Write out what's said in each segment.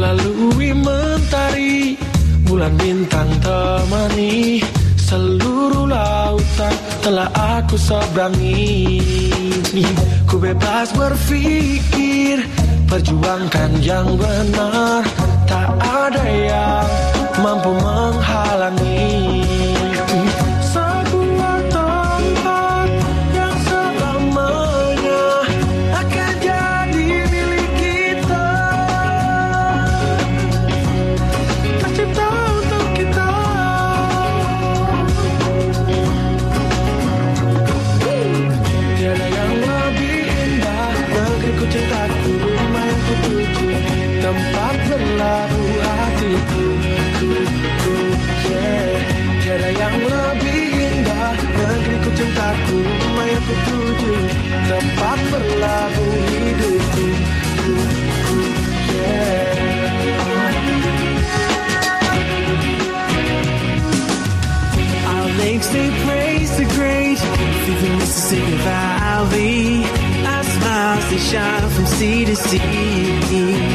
lalui mentari Bulan bintang temani Seluruh lautan telah aku seberangi. Ku bebas berpikir Perjuangkan yang benar Tak ada yang cintaku Main petunjuk tempat hidupku yeah. Our lakes they praise the great Through the Mississippi Valley Our smiles they shine from sea to sea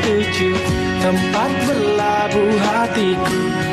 tertuju tempat berlabuh hatiku.